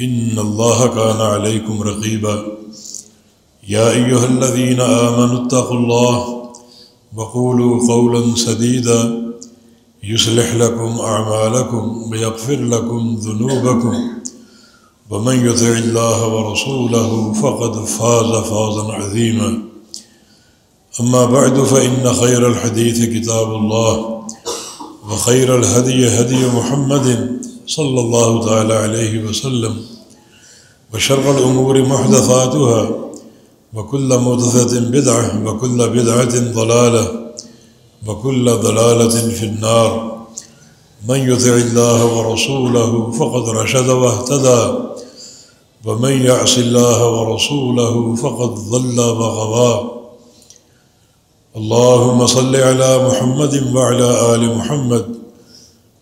إن الله كان عليكم رقيبا. يا أيها الذين آمنوا اتقوا الله وقولوا قولا سديدا. يصلح لكم أعمالكم ويغفر لكم ذنوبكم. ومن يطع الله ورسوله فقد فاز فوزا عظيما. أما بعد، فإن خير الحديث كتاب الله وخير الهدي هدي محمد صلى الله تعالى عليه وسلم وشر الأمور محدثاتها وكل محدثة بدعة وكل بدعة ضلالة وكل ضلالة في النار من يطع الله ورسوله فقد رشد واهتدى ومن يعص الله ورسوله فقد ضل وغوى اللهم صل على محمد وعلى آل محمد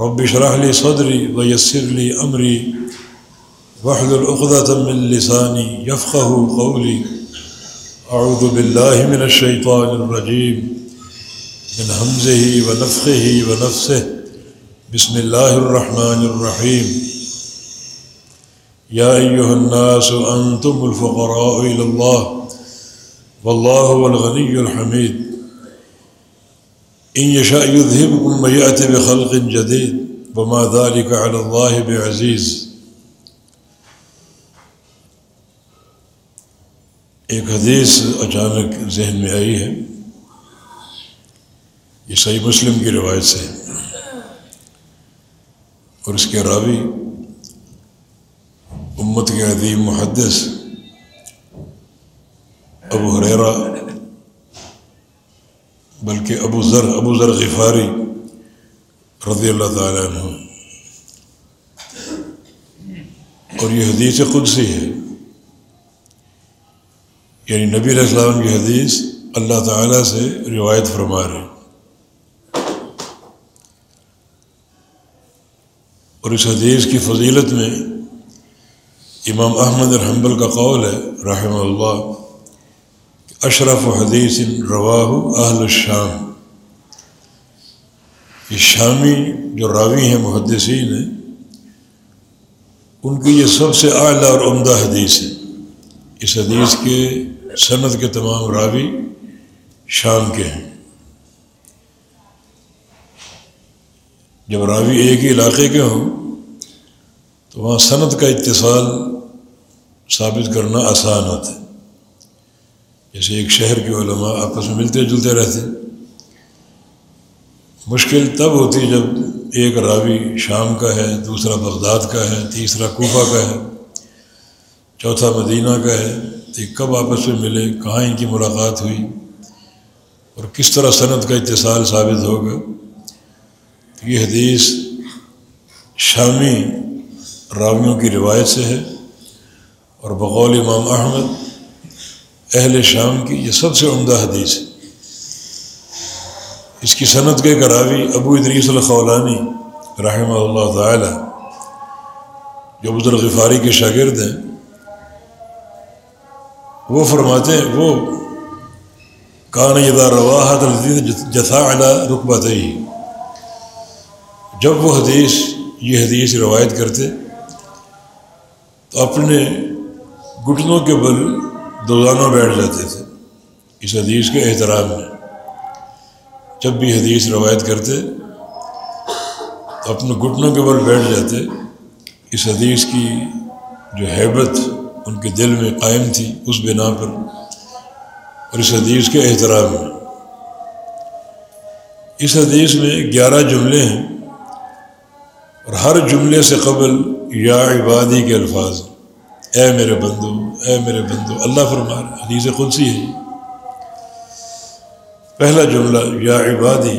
رب اشرح لي صدري ويسر لي أمري. واحلل عقدة من لساني يفقه قولي. أعوذ بالله من الشيطان الرجيم. من همزه ونفخه ونفسه. بسم الله الرحمن الرحيم. يا أيها الناس أنتم الفقراء إلى الله. والله هو الغني الحميد إن يشاء يذهبكم بخلق جديد، وما ذلك على الله بعزيز. ایک حدیث اچانک ذہن میں آئی ہے، یہ صحیح مسلم کی روایت سے اور اس کے راوی، امت کے عظیم محدث ابو ذر ابو ذر غفاری رضی اللہ تعالیٰ عنہ۔ اور یہ حدیث قدسی ہے۔ یعنی نبی علیہ السلام کی حدیث اللہ تعالیٰ سے روایت فرما رہے اور اس حدیث کی فضیلت میں امام احمد الحمبل کا قول ہے، رحمہ اللہ اشرف حدیث رواہ اہل الشام۔ یہ شامی جو راوی ہیں محدثین ہیں، ان کی یہ سب سے اعلیٰ اور عمدہ حدیث ہے اس حدیث کے صنعت کے تمام راوی شام کے ہیں۔ جب راوی ایک ہی علاقے کے ہوں، تو وہاں صنعت کا اتصال ثابت کرنا آسان ہوتا ہے۔ جیسے ایک شہر کے علماء آپس میں ملتے جلتے رہتے ہیں۔ مشکل تب ہوتی ہے جب ایک راوی شام کا ہے، دوسرا بغداد کا ہے، تیسرا کوفہ کا ہے، چوتھا مدینہ کا ہے، تو کب آپس میں ملے؟ کہاں ان کی ملاقات ہوئی؟ اور کس طرح صنعت کا اتصال ثابت ہوگا؟ تو یہ حدیث شامی راویوں کی روایت سے ہے اور بقول امام احمد اہل شام کی یہ سب سے عمدہ حدیث ہے۔ اس کی صنعت کے کراوی ابو ادریس الخولانی رحمہ اللہ تعالی، جو بزرگ غفاری کے شاگرد ہیں، وہ فرماتے ہیں، وہ کان ادا رواحت جسا علا رقبت ہی جب وہ حدیث، یہ حدیث روایت کرتے، تو اپنے گھٹنوں کے بل دوزانہ بیٹھ جاتے تھے۔ اس حدیث کے احترام میں۔ جب بھی حدیث روایت کرتے، تو اپنے گھٹنوں کے بل بیٹھ جاتے۔ اس حدیث کی جو حیبت ان کے دل میں قائم تھی، اس بنا پر۔ اور اس حدیث کے احترام۔ میں اس حدیث میں گیارہ جملے ہیں، اور ہر جملے سے قبل یا عبادی کے الفاظ۔ اے میرے بندو، اے میرے بندو، اللہ فرما حدیث قدسی ہے۔ پہلا جملہ، یا عبادی،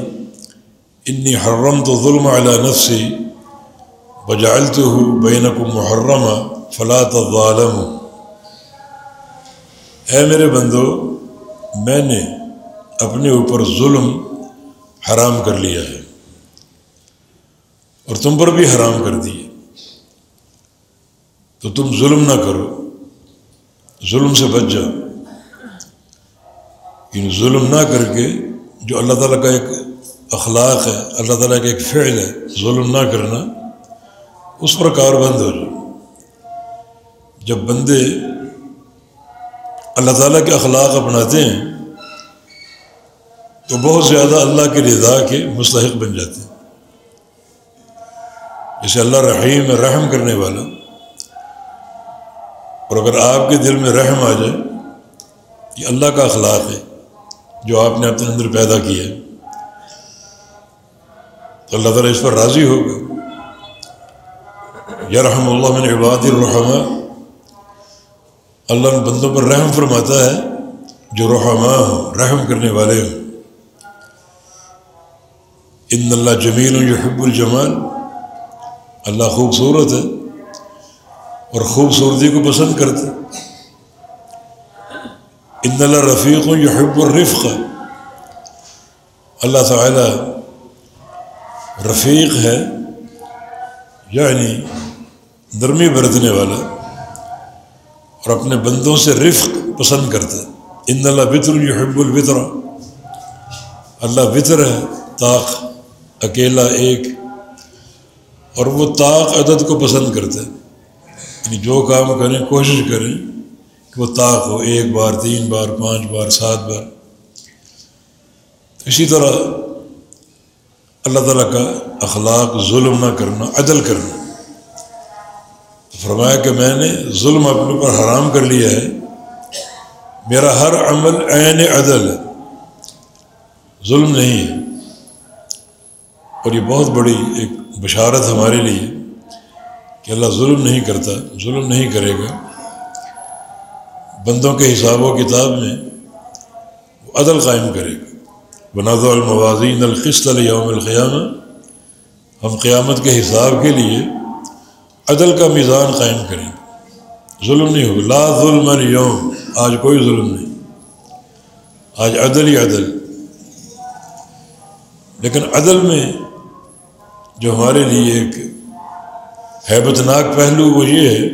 انی حرم تو ظلم علی نفسی بجالت ہوں بین کو محرم فلاط ظالم اے میرے بندو، میں نے اپنے اوپر ظلم حرام کر لیا ہے اور تم پر بھی حرام کر دیے تو تم ظلم نہ کرو، ظلم سے بچ جاؤ۔ یعنی ظلم نہ کر کے جو اللہ تعالیٰ کا ایک اخلاق ہے، اللہ تعالیٰ کا ایک فعل ہے، ظلم نہ کرنا، اس پر کار بند ہو جاؤ۔ جب بندے اللہ تعالیٰ کے اخلاق اپناتے ہیں، تو بہت زیادہ اللہ کے رضا کے مستحق بن جاتے ہیں۔ جیسے اللہ رحیم رحم کرنے والا، اور اگر آپ کے دل میں رحم آ جائے، یہ اللہ کا اخلاق ہے۔ جو آپ نے اپنے اندر پیدا کیا ہے، تو اللہ تعالیٰ اس پر راضی ہوگا یا رحم اللہ من عباد الرحمٰ اللہ بندوں پر رحم فرماتا ہے جو رحماء ہو رحم کرنے والے ہوں۔ ان اللہ جمیل جو حب الجمال، اللہ خوبصورت ہے اور خوبصورتی کو پسند کرتے ان اللہ رفیق ہوں جو حب الرفق. اللہ تعالی رفیق ہے یعنی نرمی برتنے والا، اور اپنے بندوں سے رفق پسند کرتا ہے. ان اللہ بطر جو حب البطر اللہ بطر ہے، طاق، اکیلا، ایک، اور وہ طاق عدد کو پسند کرتا ہے. یعنی جو کام کریں، کوشش کریں وہ طاق ہو، ایک بار، تین بار، پانچ بار، سات بار۔ اسی طرح اللہ تعالیٰ کا اخلاق ظلم نہ کرنا، عدل کرنا۔ فرمایا کہ میں نے ظلم اپنے پر حرام کر لیا ہے۔ میرا ہر عمل عین عدل ہے۔ ظلم نہیں ہے۔ اور یہ بہت بڑی ایک بشارت ہمارے لیے کہ اللہ ظلم نہیں کرتا، ظلم نہیں کرے گا۔ بندوں کے حساب و کتاب میں وہ عدل قائم کرے گا۔ بناد الموازین القسط یوم القیامہ ہم قیامت کے حساب کے لیے عدل کا میزان قائم کریں گے۔ ظلم نہیں ہوگا۔ لا ظلم اليوم۔ آج کوئی ظلم نہیں۔ آج عدل ہی عدل۔ لیکن عدل میں جو ہمارے لیے ایک حیبت ناک پہلو وہ یہ ہے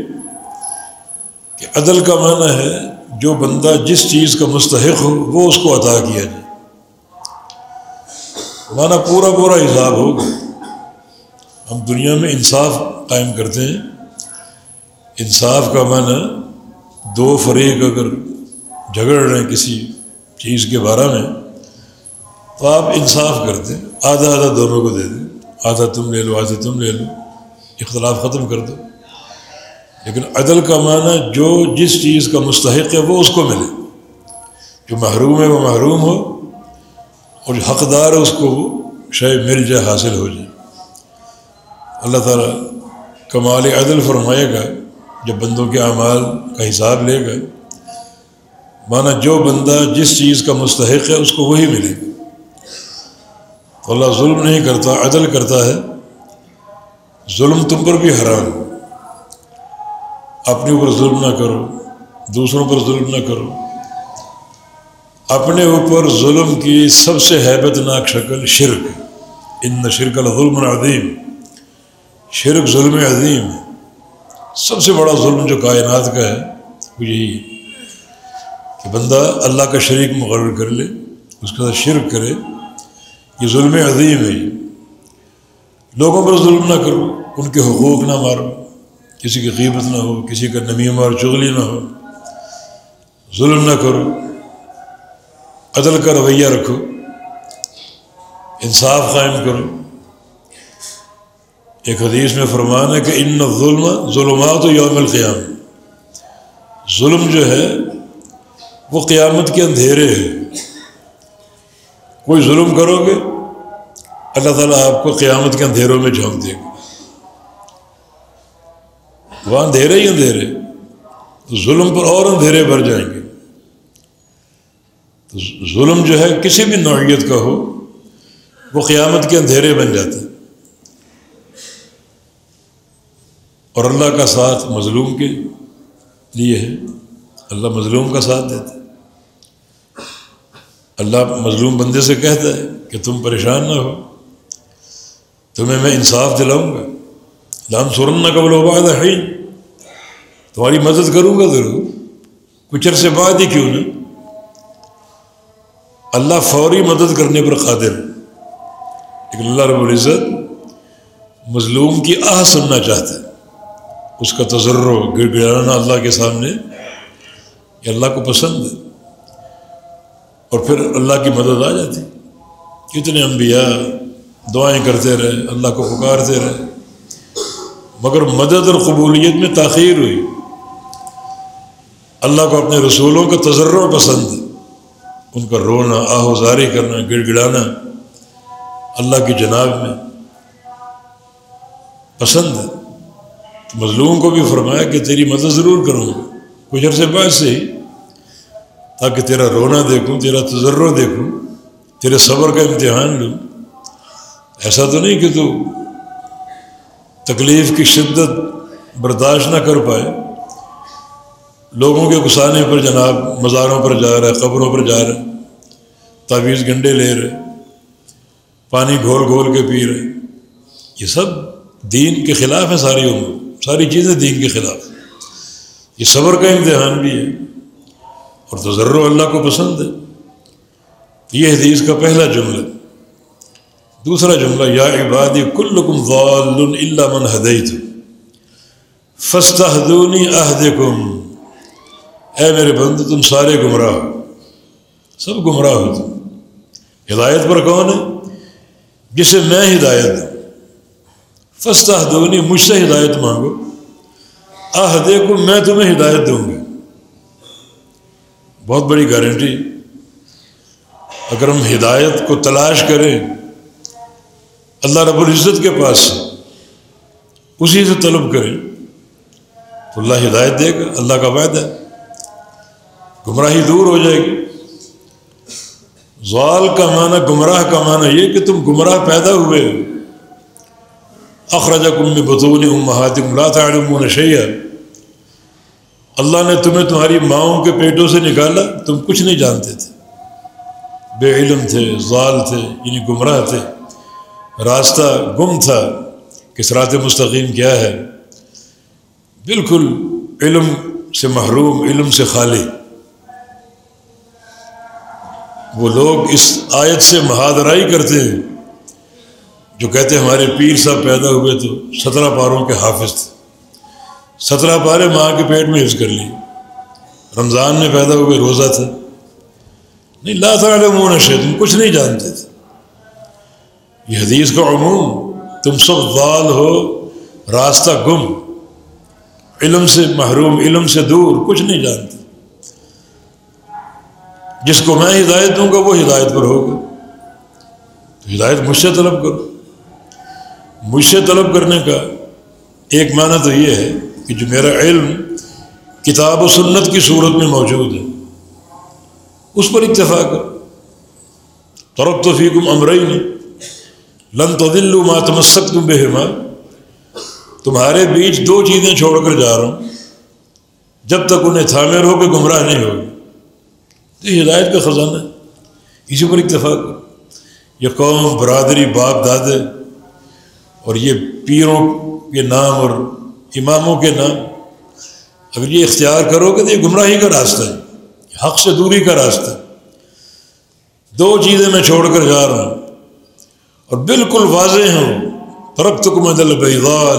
کہ عدل کا معنی ہے جو بندہ جس چیز کا مستحق ہو، وہ اس کو عطا کیا جائے۔ معنی پورا پورا حساب ہوگا۔ ہم دنیا میں انصاف قائم کرتے ہیں۔ انصاف کا معنی دو فریق اگر جھگڑ رہے ہیں کسی چیز کے بارے میں، تو آپ انصاف کرتے ہیں۔ آدھا آدھا دونوں کو دے دیں۔ آدھا تم لے لو، آدھا تم لے لو۔ اختلاف ختم کر دو۔ لیکن عدل کا معنی جو جس چیز کا مستحق ہے وہ اس کو ملے۔ جو محروم ہے وہ محروم ہو اور جو حقدار ہے اس کو وہ شے مل جائے، حاصل ہو جائے۔ اللہ تعالیٰ کمال عدل فرمائے گا، جب بندوں کے اعمال کا حساب لے گا۔ مانا جو بندہ جس چیز کا مستحق ہے اس کو وہی ملے۔ گا تو اللہ ظلم نہیں کرتا، عدل کرتا ہے۔ ظلم تم پر بھی حرام اپنے اوپر ظلم نہ کرو، دوسروں پر ظلم نہ کرو۔ اپنے اوپر ظلم کی سب سے حیبت ناک شکل شرک۔ ان شرک الظلم عظیم شرک ظلم عظیم۔ سب سے بڑا ظلم جو کائنات کا ہے، وہ یہی ہے کہ بندہ اللہ کا شریک مقرر کر لے، اس کے ساتھ شرک کرے۔ یہ ظلم عظیم ہے۔ لوگوں پر ظلم نہ کرو، ان کے حقوق نہ مارو۔ کسی کی قیمت نہ ہو، کسی کا نمی مار، چغلی نہ ہو۔ ظلم نہ کرو۔ عدل کا رویہ رکھو۔ انصاف قائم کرو۔ ایک حدیث میں فرمان ہے کہ ان ظلم ظلمات و یوم القیام ظلم جو ہے، وہ قیامت کے اندھیرے ہیں۔ کوئی ظلم کرو گے، اللہ تعالیٰ آپ کو قیامت کے اندھیروں میں جھونک دے گا۔ وہاں اندھیرے ہی اندھیرے۔ تو ظلم پر اور اندھیرے بھر جائیں گے۔ تو ظلم جو ہے کسی بھی نوعیت کا ہو، وہ قیامت کے اندھیرے بن جاتے ہیں۔ اور اللہ کا ساتھ مظلوم کے لیے ہے۔ اللہ مظلوم کا ساتھ دیتے اللہ مظلوم بندے سے کہتا ہے کہ تم پریشان نہ ہو۔ تمہیں میں انصاف دلاؤں گا۔ لام سورن نہ قبل وباد ہے تمہاری مدد کروں گا ضرور۔ کچھ عرصے بعد ہی کیوں نہ۔ اللہ فوری مدد کرنے پر قادر لیکن اللہ رب العزت مظلوم کی آہ سننا چاہتا ہے۔ اس کا تجرب گڑ گڑانا اللہ کے سامنے یہ اللہ کو پسند ہے۔ اور پھر اللہ کی مدد آ جاتی۔ کتنے انبیاء دعائیں کرتے رہے، اللہ کو پکارتے رہے۔ مگر مدد اور قبولیت میں تاخیر ہوئی۔ اللہ کو اپنے رسولوں کا تجربہ پسند ہے۔ ان کا رونا، آہو زاری کرنا گڑ گڑانا اللہ کی جناب میں پسند ہے۔ تو مظلوم کو بھی فرمایا کہ تیری مدد ضرور کروں گا۔ کچھ عرصے بعد سے ہی تاکہ تیرا رونا دیکھوں، تیرا تجربہ دیکھوں، تیرے صبر کا امتحان لوں۔ ایسا تو نہیں کہ تو تکلیف کی شدت برداشت نہ کر پائے، لوگوں کے غسانے پر جناب، مزاروں پر جا رہا ہے، قبروں پر جا رہا ہے، تعویذ گنڈے لے رہے پانی گھول گھول کے پی رہے یہ سب دین کے خلاف ہے ساری عمر، ساری چیزیں دین کے خلاف۔ یہ صبر کا امتحان بھی ہے، اور تجرب اللہ کو پسند ہے۔ یہ حدیث کا پہلا جملہ۔ دوسرا جملہ، یا عبادی، کلکم ضال الا من ہدیت فستحدونی عہدکم اے میرے بند تم سارے گمراہ ہو۔ سب گمراہ ہو تم۔ ہدایت پر کون ہے؟ جسے میں ہدایت دوں۔ فستحدونی مجھ سے ہدایت مانگو۔ عہدے کو میں تمہیں ہدایت دوں گا۔ بہت بڑی گارنٹی۔ اگر ہم ہدایت کو تلاش کریں اللہ رب العزت کے پاس سے اسی سے طلب کریں تو اللہ ہدایت دے گا، اللہ کا وعدہ ہے۔ گمراہی دور ہو جائے گی۔ زوال کا معنی، گمراہ کا معنی یہ کہ تم گمراہ پیدا ہوئے اخراجہ کم میں بطول مہاتم لا تعلمون شیئا۔ اللہ نے تمہیں تمہاری ماؤں کے پیٹوں سے نکالا، تم کچھ نہیں جانتے تھے۔ بے علم تھے ضال تھے یعنی گمراہ تھے۔ راستہ گم تھا کہ سرات مستقیم کیا ہے۔ بالکل علم سے محروم، علم سے خالی۔ وہ لوگ اس آیت سے مہادرائی کرتے ہیں، جو کہتے ہیں ہمارے پیر صاحب پیدا ہوئے تو سترہ پاروں کے حافظ تھے۔ سترہ پارے ماں کے پیٹ میں حفظ کر لی رمضان میں پیدا ہوئے روزہ تھا نہیں، لا تعالیٰ منہ نشے تم کچھ نہیں جانتے تھے۔ یہ حدیث کا عموم، تم سب ضال ہو، راستہ گم، علم سے محروم، علم سے دور، کچھ نہیں جانتے۔ جس کو میں ہدایت دوں گا، وہ ہدایت پر ہوگا۔ تو ہدایت مجھ سے طلب کرو۔ مجھ سے طلب کرنے کا ایک معنی تو یہ ہے کہ جو میرا علم کتاب و سنت کی صورت میں موجود ہے، اس پر اتفاق کرو ترق تو فیکم امرئی نے لن تو دلو ماں تمسک تم بے تمہارے بیچ دو چیزیں چھوڑ کر جا رہا ہوں۔ جب تک انہیں تھامے رہو کہ گمراہ نہیں ہوگی تو یہ ہدایت کا خزانہ ہے۔ اسی پر اتفاق۔ یہ قوم، برادری، باپ، دادے، اور یہ پیروں کے نام اور اماموں کے نام۔ اگر یہ اختیار کرو گے تو یہ گمراہی کا راستہ ہے۔ حق سے دوری کا راستہ دو چیزیں میں چھوڑ کر جا رہا ہوں۔ اور بالکل واضح ہوں فرق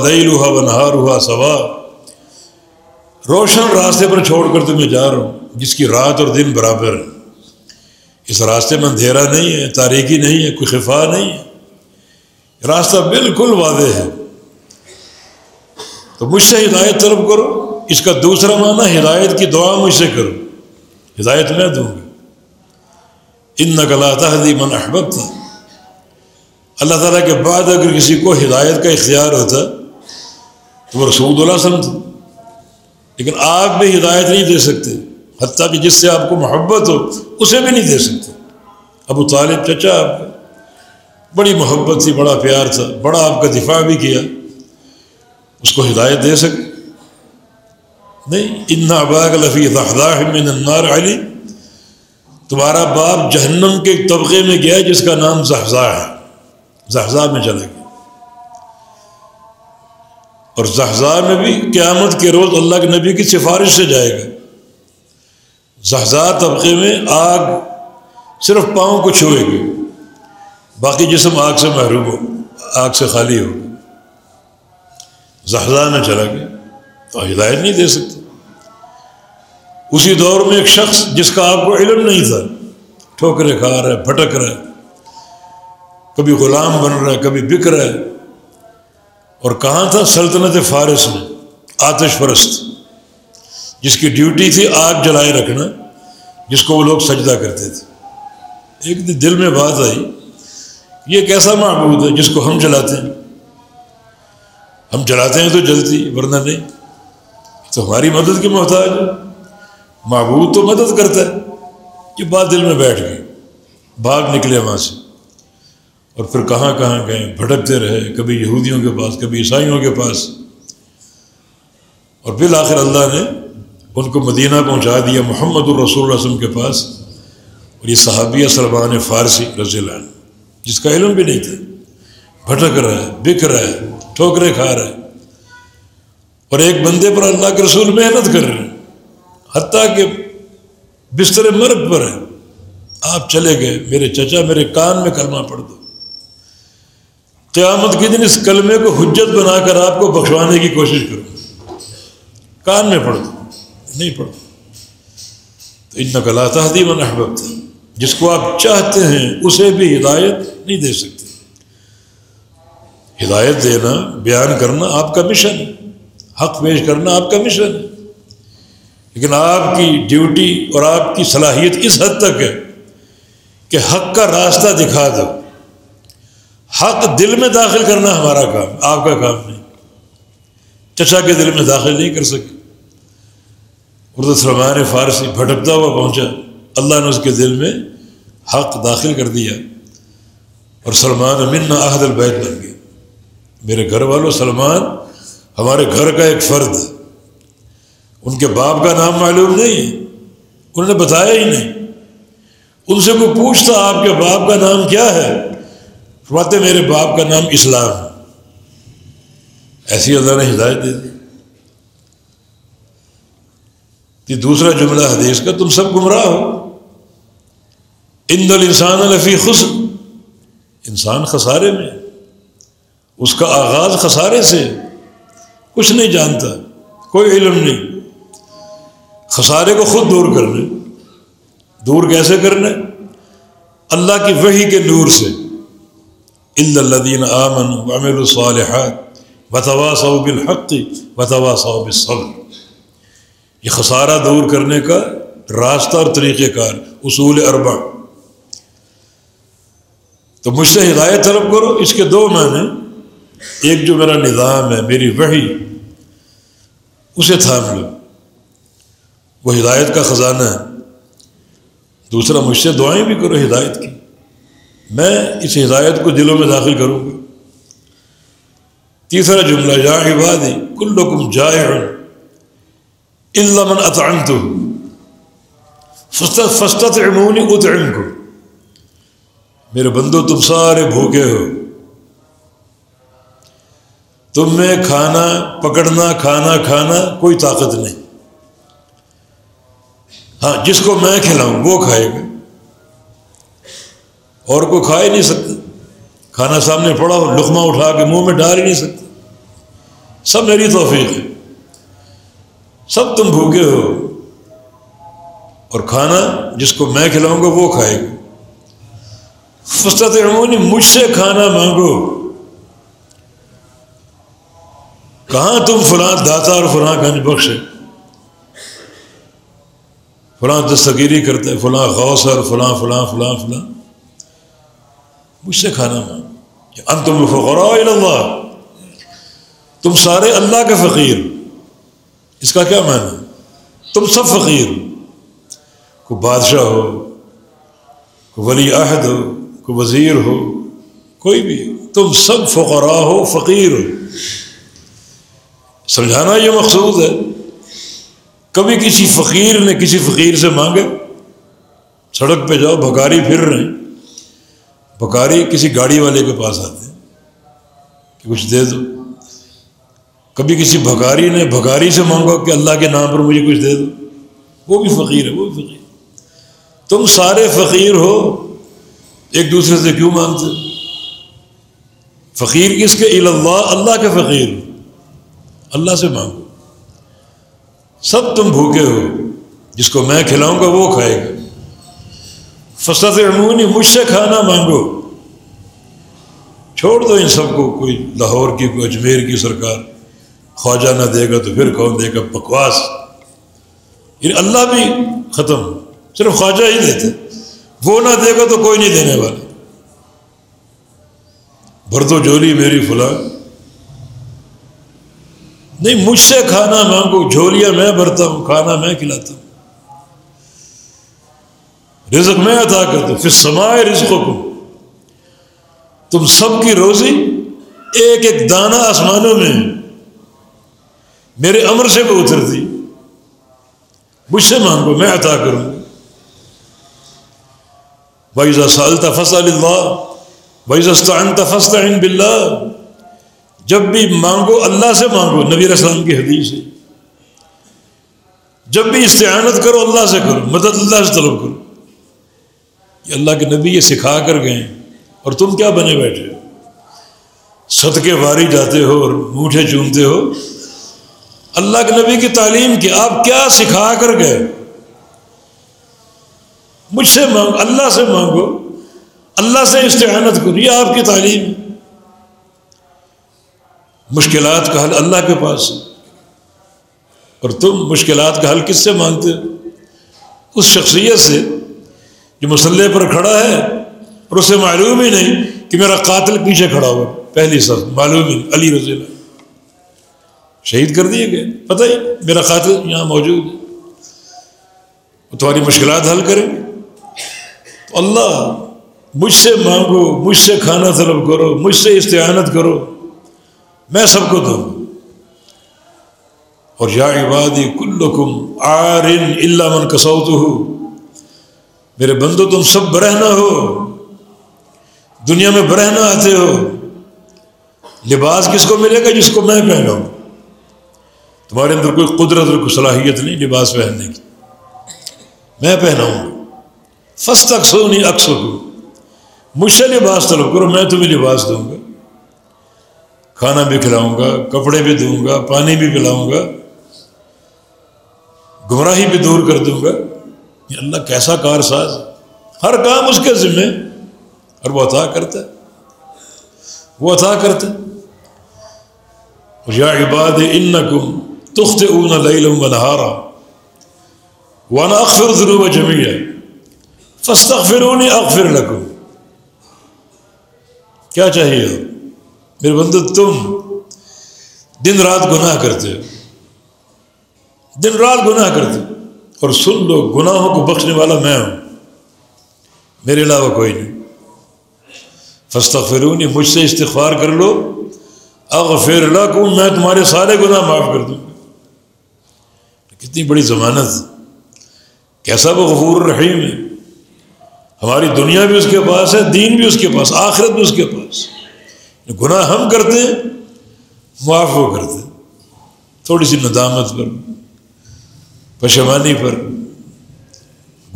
لئی لوہا بنہار ہوا سوا۔ روشن راستے پر چھوڑ کر تمہیں جا رہا ہوں، جس کی رات اور دن برابر ہے اس راستے میں اندھیرا نہیں ہے تاریخی نہیں ہے، کوئی خفا نہیں ہے۔ راستہ بالکل واضح ہے۔ تو مجھ سے ہدایت طلب کرو، اس کا دوسرا معنی ہدایت کی دعا مجھ سے کرو۔ ہدایت میں دوں گا ان نقلاتا من احبت تھا اللہ تعالیٰ کے بعد اگر کسی کو ہدایت کا اختیار ہوتا تو وہ رسول اللہ وسلم تھا لیکن آپ بھی ہدایت نہیں دے سکتے، حتیٰ کہ جس سے آپ کو محبت ہو، اسے بھی نہیں دے سکتے۔ ابو طالب چچا آپ کا، بڑی محبت تھی، بڑا پیار تھا، بڑا آپ کا دفاع بھی کیا۔ اس کو ہدایت دے سکتے۔ نہیں، ان اباغ لفی من النار علی تمہارا باپ جہنم کے طبقے میں گیا جس کا نام زحزہ ہے۔ زحزہ میں چلا گیا اور زحزہ میں بھی قیامت کے روز اللہ کے نبی کی سفارش سے جائے گا۔ زحزہ طبقے میں آگ صرف پاؤں کو چھوئے گی، باقی جسم آگ سے محروم ہو، آگ سے خالی ہو زحزہ میں چلا گیا، تو ہدایت نہیں دے سکتے اسی دور میں ایک شخص جس کا آپ کو علم نہیں تھا، ٹھوکرے کھا رہا ہے، بھٹک رہا ہے کبھی غلام بن رہا ہے، کبھی بک رہا ہے۔ اور کہاں تھا؟ سلطنت فارس میں، آتش پرست۔ جس کی ڈیوٹی تھی آگ جلائے رکھنا، جس کو وہ لوگ سجدہ کرتے تھے۔ ایک دن دل میں بات آئی، یہ کیسا معبود ہے جس کو ہم جلاتے ہیں؟ ہم جلاتے ہیں تو جلتی، ورنہ نہیں۔ تو ہماری مدد کی محتاج ہے۔ معبود تو مدد کرتا ہے، یہ بات دل میں بیٹھ گئی۔ بھاگ نکلے وہاں سے۔ اور پھر کہاں کہاں گئے؟ بھٹکتے رہے، کبھی یہودیوں کے پاس، کبھی عیسائیوں کے پاس۔ اور بالآخر اللہ نے ان کو مدینہ پہنچا دیا محمد الرسول وسلم کے پاس۔ اور یہ صحابیہ سلمان فارسی رضی اللہ عنہ، جس کا علم بھی نہیں تھا۔ بھٹک رہا ہے بک رہا ہے، ٹھوکرے کھا رہا ہے۔ اور ایک بندے پر اللہ کے رسول محنت کر رہے ہیں۔ حتیٰ کہ بستر مرگ پر ہے آپ چلے گئے، میرے چچا، میرے کان میں کلمہ پڑھ دو۔ قیامت کے دن اس کلمے کو حجت بنا کر آپ کو بخشوانے کی کوشش کروں۔ کان میں پڑھ دو نہیں پڑھ تو ان نقلاتا من احبت جس کو آپ چاہتے ہیں اسے بھی ہدایت نہیں دے سکتے۔ ہدایت دینا، بیان کرنا آپ کا مشن۔ حق پیش کرنا آپ کا مشن۔ لیکن آپ کی ڈیوٹی اور آپ کی صلاحیت اس حد تک ہے کہ حق کا راستہ دکھا دو۔ حق دل میں داخل کرنا ہمارا کام، آپ کا کام نہیں۔ چچا کے دل میں داخل نہیں کر سکے۔ اردو سلمان فارسی بھٹکتا ہوا پہنچا۔ اللہ نے اس کے دل میں حق داخل کر دیا۔ اور سلمان امن عہد البیت بن گئے میرے گھر والوں، سلمان ہمارے گھر کا ایک فرد۔ ان کے باپ کا نام معلوم نہیں انہوں نے بتایا ہی نہیں۔ ان سے کوئی پوچھتا آپ کے باپ کا نام کیا ہے؟ فرماتے میرے باپ کا نام اسلام ہے۔ ایسی اللہ نے ہدایت دے دی۔ یہ دوسرا جملہ حدیث کا، تم سب گمراہ ہو۔ ان دل انسان الفی خس انسان خسارے میں اس کا آغاز خسارے سے کچھ نہیں جانتا، کوئی علم نہیں۔ خسارے کو خود دور کرنے۔ دور کیسے کرنے؟ اللہ کی وہی کے نور سے۔ الدین آمن وامل الصالحات بتوا صوب الحق بتوا صوب صبر یہ خسارہ دور کرنے کا راستہ اور طریقۂ کار اصول اربع۔ تو مجھ سے ہدایت طلب کرو، اس کے دو معنی۔ ایک جو میرا نظام ہے، میری وحی، اسے تھام لو۔ وہ ہدایت کا خزانہ ہے۔ دوسرا، مجھ سے دعائیں بھی کرو ہدایت کی۔ میں اس ہدایت کو دلوں میں داخل کروں گا تیسرا جملہ، یا عبادی کل کم جائے علامن اطعم تو فسطت میرے بندو، تم سارے بھوکے ہو۔ تم میں کھانا پکڑنا، کھانا کھانا کوئی طاقت نہیں۔ ہاں جس کو میں کھلاؤں، وہ کھائے گا۔ اور کوئی کھا ہی نہیں سکتا۔ کھانا سامنے پڑا ہو لقمہ اٹھا کے منہ میں ڈال ہی نہیں سکتا۔ سب میری توفیق ہے۔ سب تم بھوکے ہو۔ اور کھانا جس کو میں کھلاؤں گا، وہ کھائے گا۔ فسط عمونی مجھ سے کھانا مانگو۔ کہاں تم فلاں داتا اور فلاں گنج بخش فلاں دستگیری کرتے فلاں غوث اور فلاں فلاں فلاں فلاں۔ مجھ سے کھانا مانگو انتم فقراء اللہ۔ تم سارے اللہ کے فقیر۔ اس کا کیا معنی؟ تم سب فقیر۔ کو بادشاہ ہو کو ولی عہد ہو کو وزیر ہو، کوئی بھی۔ تم سب فقراء ہو، فقیر۔ ہو سمجھانا یہ مقصود ہے۔ کبھی کسی فقیر نے کسی فقیر سے مانگے، سڑک پہ جاؤ، بھکاری پھر رہے۔ ہیں بھکاری کسی گاڑی والے کے پاس آتے ہیں کہ کچھ دے دو۔ کبھی کسی بھکاری نے بھکاری سے مانگا کہ اللہ کے نام پر مجھے کچھ دے دو۔ وہ بھی فقیر ہے، وہ بھی فقیر۔ تم سارے فقیر ہو، ایک دوسرے سے کیوں مانگتے؟ فقیر کس کے؟ اللہ اللہ کے فقیر۔ اللہ سے مانگو۔ سب تم بھوکے ہو، جس کو میں کھلاؤں گا وہ کھائے گا۔ فصلت عمونی مجھ سے کھانا مانگو۔ چھوڑ دو ان سب کو، کوئی لاہور کی، کوئی اجمیر کی سرکار۔ خواجہ نہ دے گا تو پھر کون دے گا؟ بکواس۔ یعنی اللہ بھی ختم۔ صرف خواجہ ہی دیتے۔ وہ نہ دے گا تو کوئی نہیں دینے والا۔ بھر تو جولی میری فلاں۔ نہیں، مجھ سے کھانا مانگو۔ جھولیاں میں بھرتا ہوں، کھانا میں کھلاتا ہوں۔ رزق میں عطا کرتا ہوں پھر سمائے رزقوں کو۔ تم سب کی روزی ایک ایک دانہ آسمانوں میں میرے امر سے بھی اترتی مجھ سے مانگو، میں عطا کروں۔ بھائی سالتا فصل اللہ بھائی فستا بلّہ جب بھی مانگو، اللہ سے مانگو، نبی السلام کی حدیث ہے۔ جب بھی استعانت کرو، اللہ سے کرو، مدد اللہ سے طلب کرو۔ یہ اللہ کے نبی یہ سکھا کر گئے اور تم کیا بنے بیٹھے صدقے واری جاتے ہو اور موٹھے چومتے ہو۔ اللہ کے نبی کی تعلیم کی آپ کیا سکھا کر گئے؟ مجھ سے مانگو اللہ سے مانگو۔ اللہ سے استعانت کرو، یہ آپ کی تعلیم۔ مشکلات کا حل اللہ کے پاس اور تم مشکلات کا حل کس سے مانگتے؟ ہو اس شخصیت سے۔ جو مسلح پر کھڑا ہے اور اسے معلوم ہی نہیں کہ میرا قاتل پیچھے کھڑا ہوا پہلی سب معلوم ہی علی رضی اللہ شہید کر دیے گئے۔ پتہ ہی میرا قاتل یہاں موجود ہے۔ وہ تمہاری مشکلات حل کریں تو اللہ، مجھ سے مانگو، مجھ سے کھانا طلب کرو، مجھ سے استعانت کرو، میں سب کو دوں۔ اور یا عبادی کلکم آرن اللہ من کسوت ہو میرے بندو، تم سب برہنا ہو۔ دنیا میں برہنا آتے ہو۔ لباس کس کو ملے گا جس کو میں پہناؤں تمہارے اندر کوئی قدرت اور کوئی صلاحیت نہیں لباس پہننے کی۔ میں پہناؤں۔ فس تک سو نہیں اکثر کو مجھ سے لباس طلب کرو، میں تمہیں لباس دوں گا۔ کھانا بھی کھلاؤں گا، کپڑے بھی دوں گا، پانی بھی پلاؤں گا، گمراہی بھی دور کر دوں گا۔ یہ اللہ کیسا کار ساز؟ ہر کام اس کے ذمے۔ اور وہ عطا کرتا ہے۔ وہ عطا کرتا یا عباد ان تخت اون لم نہارا وانا اکفر ضرور جمی ہے فسط فرون اکفر لکم۔ کیا چاہیے آپ میرے بندو، تم دن رات گناہ کرتے ہو۔ دن رات گناہ کرتے اور سن لو، گناہوں کو بخشنے والا میں ہوں۔ میرے علاوہ کوئی نہیں۔ فستغفرونی مجھ سے استغفار کر لو۔ اغفر لکم، میں تمہارے سارے گناہ معاف کر دوں۔ کتنی بڑی ضمانت۔ کیسا وہ غفور رحیم ہے۔ ہماری دنیا بھی اس کے پاس ہے، دین بھی اس کے پاس، آخرت بھی اس کے پاس۔ گناہ ہم کرتے ہیں، معاف وہ کرتے تھوڑی سی ندامت پر۔ پشمانی پر،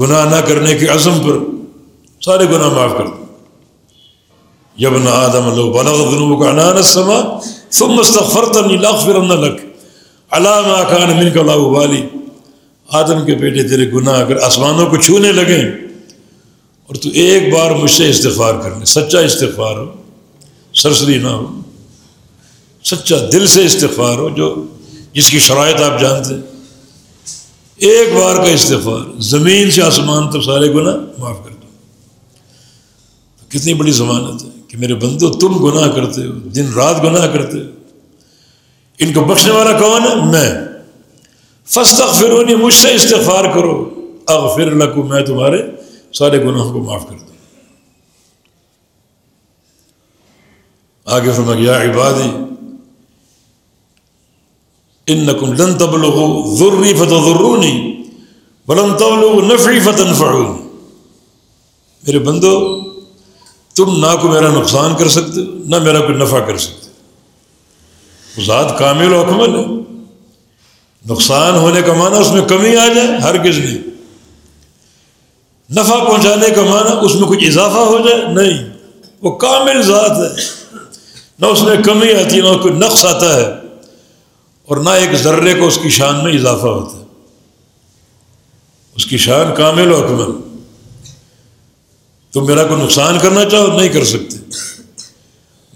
گناہ نہ کرنے کے عزم پر سارے گناہ معاف کر دو۔ یب نہ آدم اللہ کا انان سما تم مستفرت فرن لک۔ علامہ خان من کا اللہ والی۔ آدم کے بیٹے، تیرے گناہ اگر آسمانوں کو چھونے لگیں اور تو ایک بار مجھ سے استغفار کر لے سچا استغفار ہو، سرسری نہ ہو، سچا دل سے استغفار ہو، جو جس کی شرائط آپ جانتے ہیں۔ ایک بار کا استغفار۔ زمین سے آسمان تک سارے گناہ معاف کر دو۔ کتنی بڑی ضمانت ہے کہ میرے بندو، تم گناہ کرتے ہو، دن رات گناہ کرتے ہو۔ ان کو بخشنے والا کون ہے؟ میں۔ فسط مجھ سے استغفار کرو۔ اغفر لکو میں تمہارے سارے گناہوں کو معاف کر دوں۔ آگے فرما گیا عبادی ان نقم لن تبل ہو ضروری فتح ضرونی بلن تبل نفری فتن فرونی میرے بندو، تم نہ کو میرا نقصان کر سکتے، نہ میرا کوئی نفع کر سکتے۔ ذات کامل و اکمل ہے۔ نقصان ہونے کا معنی اس میں کمی آ جائے ہر کس نہیں۔ نفع پہنچانے کا معنی اس میں کچھ اضافہ ہو جائے؟ نہیں۔ وہ کامل ذات ہے۔ نہ اس میں کمی آتی ہے نہ کوئی نقص آتا ہے۔ اور نہ ایک ذرے کو اس کی شان میں اضافہ ہوتا ہے۔ اس کی شان کامل و اکمل۔ تم میرا کوئی نقصان کرنا چاہو نہیں کر سکتے۔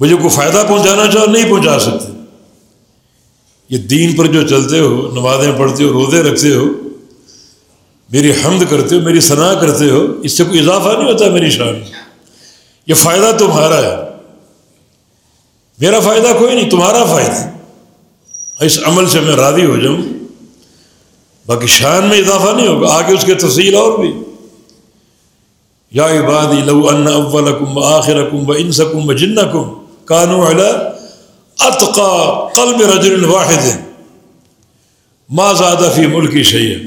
مجھے کوئی فائدہ پہنچانا چاہو نہیں پہنچا سکتے۔ یہ دین پر جو چلتے ہو، نمازیں پڑھتے ہو، روزے رکھتے ہو، میری حمد کرتے ہو، میری صنع کرتے ہو، اس سے کوئی اضافہ نہیں ہوتا میری شان۔ یہ فائدہ تمہارا ہے۔ میرا فائدہ کوئی نہیں، تمہارا فائدہ۔ اس عمل سے میں راضی ہو جاؤں، باقی شان میں اضافہ نہیں ہوگا، آگے اس کی تفصیل اور بھی۔ یا عبادی، لو ان اول کم آخر کم و انسکم و جن کم کانو اتقا قلب رجل واحد۔ ما زیادہ فی ملکی شیئر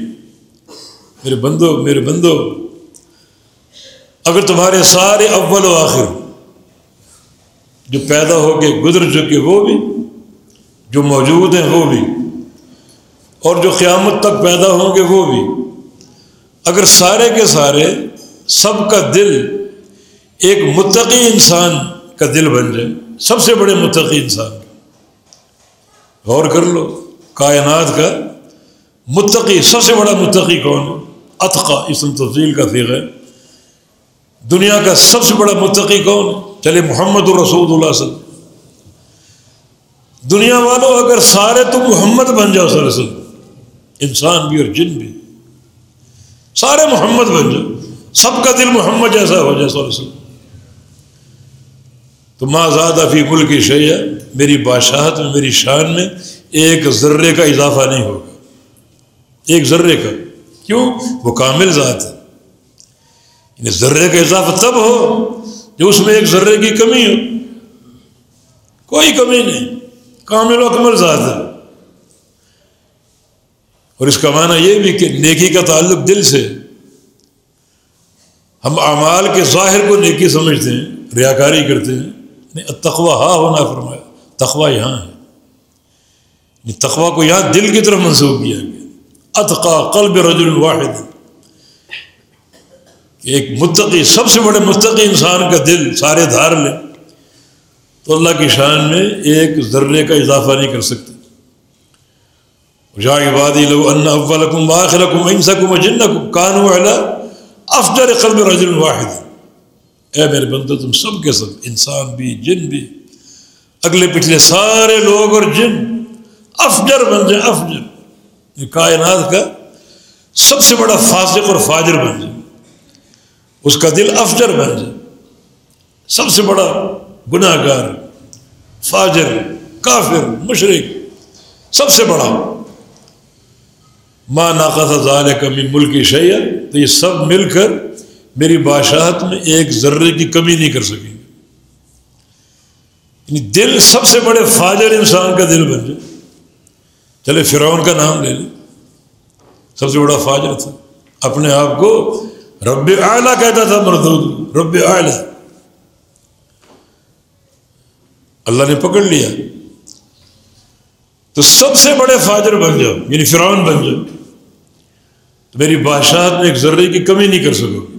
میرے بندو میرے بندو، اگر تمہارے سارے اول و آخر جو پیدا ہو کے گزر چکے وہ بھی جو موجود ہیں وہ بھی اور جو قیامت تک پیدا ہوں گے وہ بھی۔ اگر سارے کے سارے سب کا دل ایک متقی انسان کا دل بن جائے، سب سے بڑے متقی انسان۔ غور کر لو، کائنات کا متقی، سب سے بڑا متقی کون ہے؟ اتقا اسم تفضیل کا فیغ ہے۔ دنیا کا سب سے بڑا متقی کون؟ چلے محمد الرسول اللہ صلی اللہ دنیا والوں اگر سارے تو محمد بن جاؤ سر وسلم انسان بھی اور جن بھی۔ سارے محمد بن جاؤ۔ سب کا دل محمد جیسا ہو جائے وسلم تو ماں زیادہ فی کل کی شیا میری بادشاہت میں، میری شان میں ایک ذرے کا اضافہ نہیں ہوگا۔ ایک ذرے کا۔ کیوں؟ وہ کامل ذات ہے۔ یعنی ذرے کا اضافہ تب ہو جو اس میں ایک ذرے کی کمی ہو۔ کوئی کمی نہیں۔ کامل و اکمل ذات ہے۔ اور اس کا معنی یہ بھی کہ نیکی کا تعلق دل سے ہم اعمال کے ظاہر کو نیکی سمجھتے ہیں، ریاکاری کرتے ہیں۔ یعنی نہیں تخوا ہاں, ہاں، ہونا فرمایا۔ تخوا یہاں ہے۔ یعنی تخوا کو یہاں دل کی طرف منسوخ کیا گیا۔ اتقا قلب رجل واحد۔ کہ ایک متقی، سب سے بڑے متقی انسان کا دل سارے دھار لے۔ تو اللہ کی شان میں ایک ذرے کا اضافہ نہیں کر سکتے۔ جا عبادی، لو ان اولکم واخرکم انسکم جنکم کانو علا افجر قلب رجل واحد۔ اے میرے بندو، تم سب کے سب، انسان بھی، جن بھی، اگلے پچھلے سارے لوگ اور جن افجر بن جائیں افجر کائنات کا سب سے بڑا فاسق اور فاجر بن جائے اس کا دل افجر بن جائے سب سے بڑا گناہ گار فاجر، کافر مشرق سب سے بڑا۔ ماں ناقص ظال کمی ملکی شعیہ تو یہ سب مل کر میری بادشاہت میں ایک ذرے کی کمی نہیں کر سکیں گے۔ یعنی دل سب سے بڑے فاجر انسان کا دل بن جائے۔ چلے فرعون کا نام لے لیں۔ سب سے بڑا فاجر تھا۔ اپنے آپ کو رب اعلیٰ کہتا تھا مردود رب اعلیٰ۔ اللہ نے پکڑ لیا۔ تو سب سے بڑے فاجر بن جاؤ یعنی فرعون بن جاؤ۔ تو میری بادشاہت میں ایک ذرے کی کمی نہیں کر سکو۔ گے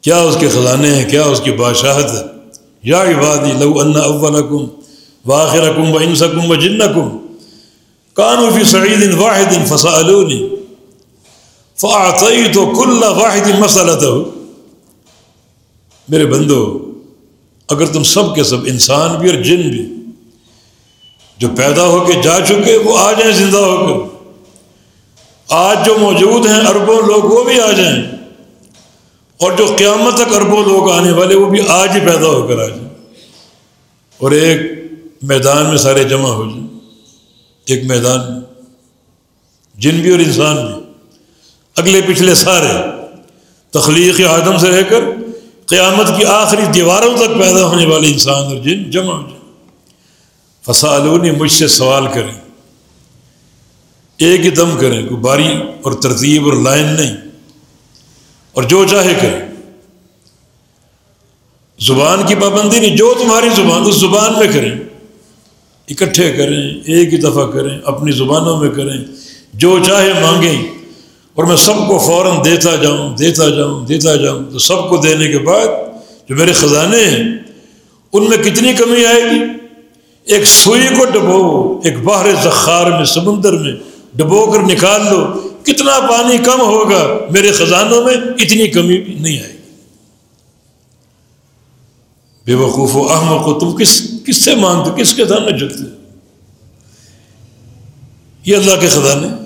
کیا اس کے خزانے ہیں؟ کیا اس کی بادشاہت ہے؟ یا عبادی، لو ان اول کم واخر کم و انسکم و جن کانو فی سعید واحد فسالونی فاعطیت کل واحد مسلط ہو میرے بندو، اگر تم سب کے سب انسان بھی اور جن بھی جو پیدا ہو کے جا چکے، وہ آ جائیں زندہ ہو کر آج جو موجود ہیں، اربوں لوگ وہ بھی آ جائیں۔ اور جو قیامت تک اربوں لوگ آنے والے، وہ بھی آج ہی پیدا ہو کر آ جائیں۔ اور ایک میدان میں سارے جمع ہو جائیں۔ ایک میدان میں۔ جن بھی اور انسان بھی۔ اگلے پچھلے سارے تخلیق آدم سے رہ کر قیامت کی آخری دیواروں تک پیدا ہونے والے انسان اور جن جمع ہو جائیں۔ فسالونی، مجھ سے سوال کریں۔ ایک ہی دم کریں، کوئی باری اور ترتیب اور لائن نہیں۔ اور جو چاہے کرے زبان کی پابندی نہیں، جو تمہاری زبان، اس زبان میں کریں۔ اکٹھے کریں، ایک ہی دفعہ کریں، اپنی زبانوں میں کریں۔ جو چاہے مانگیں۔ اور میں سب کو فوراً دیتا جاؤں دیتا جاؤں دیتا جاؤں، تو سب کو دینے کے بعد جو میرے خزانے ہیں، ان میں کتنی کمی آئے گی؟ ایک سوئی کو ڈبو، ایک باہر زخار میں، سمندر میں ڈبو کر نکال لو، کتنا پانی کم ہوگا میرے خزانوں میں، اتنی کمی نہیں آئے گی۔ بے وقوف و احمد کو تم کس کس سے مانگتے، کس کے سامنے جھکتے؟ یہ اللہ کے خزانے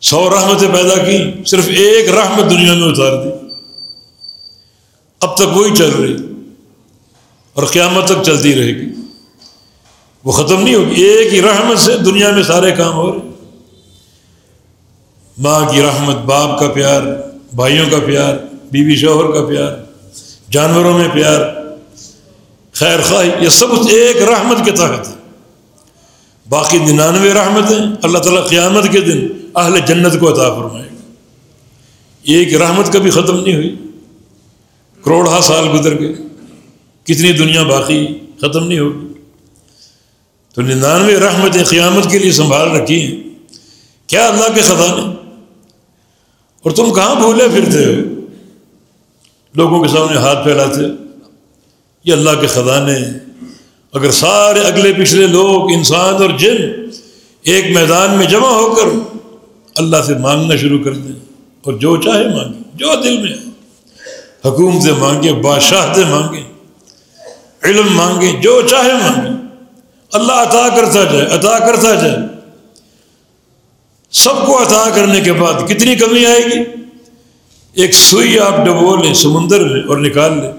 سو رحمتیں پیدا کی صرف ایک رحمت دنیا میں اتار دی۔ اب تک وہی چل رہی۔ اور قیامت تک چلتی رہے گی۔ وہ ختم نہیں ہوگی۔ ایک ہی رحمت سے دنیا میں سارے کام ہو رہے۔ ماں کی رحمت، باپ کا پیار، بھائیوں کا پیار، بیوی شوہر کا پیار، جانوروں میں پیار، خیر خواہ یہ سب ایک رحمت کے تحت ہے باقی ننانوے رحمتیں اللہ تعالیٰ قیامت کے دن اہل جنت کو عطا فرمائے۔ گا ایک رحمت کبھی ختم نہیں ہوئی۔ کروڑہ سال گزر گئے۔ کتنی دنیا باقی ختم نہیں ہوگی۔ تو ننانوے رحمتیں قیامت کے لیے سنبھال رکھی ہیں۔ کیا اللہ کے خزانے؟ اور تم کہاں بھولے پھرتے ہو؟ لوگوں کے سامنے ہاتھ پھیلاتے یہ اللہ کے خزانے اگر سارے اگلے پچھلے لوگ، انسان اور جن ایک میدان میں جمع ہو کر اللہ سے مانگنا شروع کر دیں اور جو چاہے مانگے جو دل میں حکومتیں مانگے بادشاہتیں مانگے علم مانگے جو چاہے مانگے اللہ عطا کرتا جائے، عطا کرتا جائے۔ سب کو عطا کرنے کے بعد کتنی کمی آئے گی؟ ایک سوئی آپ ڈبو لیں، سمندر میں اور نکال لیں۔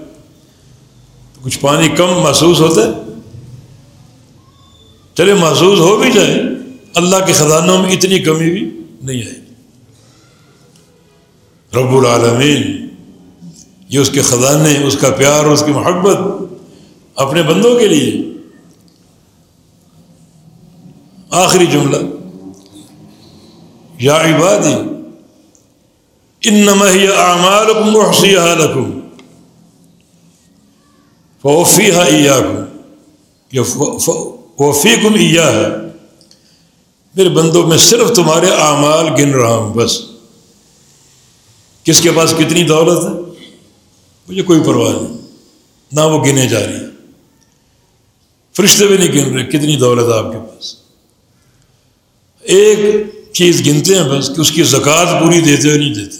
تو کچھ پانی کم محسوس ہوتا ہے۔ چلے، محسوس ہو بھی جائے۔ اللہ کے خزانوں میں اتنی کمی بھی نہیں آئے گی رب العالمین، یہ اس کے خزانے، اس کا پیار، اس کی محبت اپنے بندوں کے لیے۔ آخری جملہ، یا عبادی ان نمحی اعمال محسی لکم فوفی ہا ایا یا وفی کم ایا ہے میرے بندوں میں صرف تمہارے اعمال گن رہا ہوں، بس۔ کس کے پاس کتنی دولت ہے؟ مجھے کوئی پرواہ نہیں۔ نہ وہ گنے جا رہی فرشتے بھی نہیں گن رہے، کتنی دولت ہے آپ کے پاس؟ ایک چیز گنتے ہیں بس، کہ اس کی زکوٰۃ پوری دیتے نہیں دیتے۔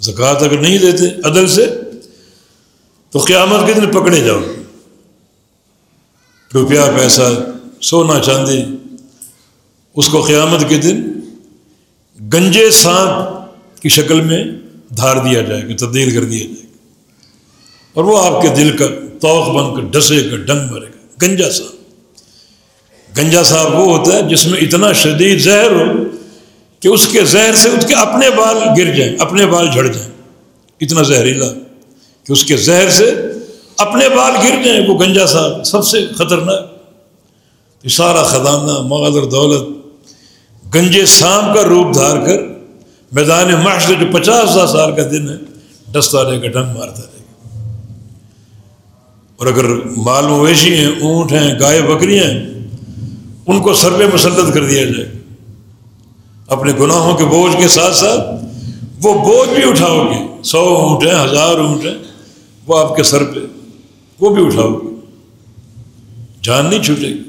زکوٰۃ اگر نہیں دیتے عدل سے، تو قیامت کے دن پکڑے جاؤ۔ روپیہ، پیسہ، سونا، چاندی اس کو قیامت کے دن گنجے سانپ کی شکل میں دھار دیا جائے گا، تبدیل کر دیا جائے گا۔ اور وہ آپ کے دل کا توق بن کر ڈسے گا، ڈنگ مرے گا۔ گنجا سانپ۔ گنجا صاحب وہ ہوتا ہے جس میں اتنا شدید زہر ہو کہ اس کے زہر سے اس کے اپنے بال گر جائیں، اپنے بال جھڑ جائیں۔ اتنا زہریلا کہ اس کے زہر سے اپنے بال گر جائیں۔ وہ گنجا صاحب سب سے خطرناک۔ سارا خزانہ مال اور دولت گنجے سام کا روپ دھار کر، میدان معاشرے جو پچاس ہزار سال کا دن ہے ڈستا رہے گا ڈنگ مارتا رہے گا۔ اور اگر مال مویشی ہیں، اونٹ ہیں، گائے بکریاں ہیں، ان کو سر پہ مسلط کر دیا جائے۔ اپنے گناہوں کے بوجھ کے ساتھ ساتھ وہ بوجھ بھی اٹھاؤ گے۔ سو اونٹ ہیں، ہزار اونٹ ہیں، وہ آپ کے سر پہ، وہ بھی اٹھاؤ گے۔ جان نہیں چھوٹے گی۔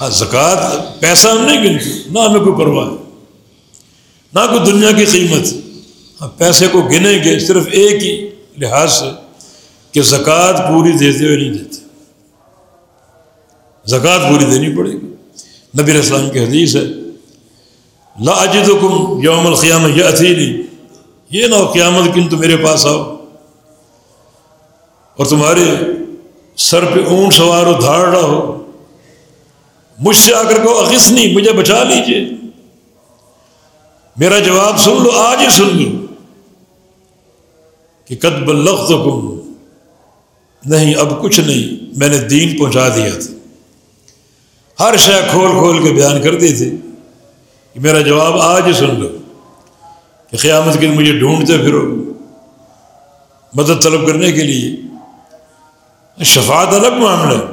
ہاں زکوٰۃ پیسہ ہم نہیں گنتے نہ ہمیں کوئی پرواہ نہ کوئی دنیا کی قیمت۔ ہاں پیسے کو گنیں گے صرف ایک ہی لحاظ سے کہ زکوٰۃ پوری دیتے ہوئے نہیں دیتے زکوٰۃ پوری دینی پڑے گی۔ نبی اسلام کی حدیث ہے، لا اجدکم یوم القیامہ یہ اتھیلی یہ نہ ہو قیامت کن تو میرے پاس آؤ۔ اور تمہارے سر پہ اونٹ سوار ہو دھاڑ رہا ہو۔ مجھ سے آ کر کو نہیں، مجھے بچا لیجیے۔ میرا جواب سن لو، آج ہی سن لو کہ قد بلغت کم نہیں، اب کچھ نہیں، میں نے دین پہنچا دیا تھا۔ ہر شے کھول کھول کے بیان کر دی تھی کہ میرا جواب آج ہی سن لو کہ قیامت کے مجھے ڈھونڈتے پھرو۔ مدد طلب کرنے کے لیے۔ شفاعت الگ معاملہ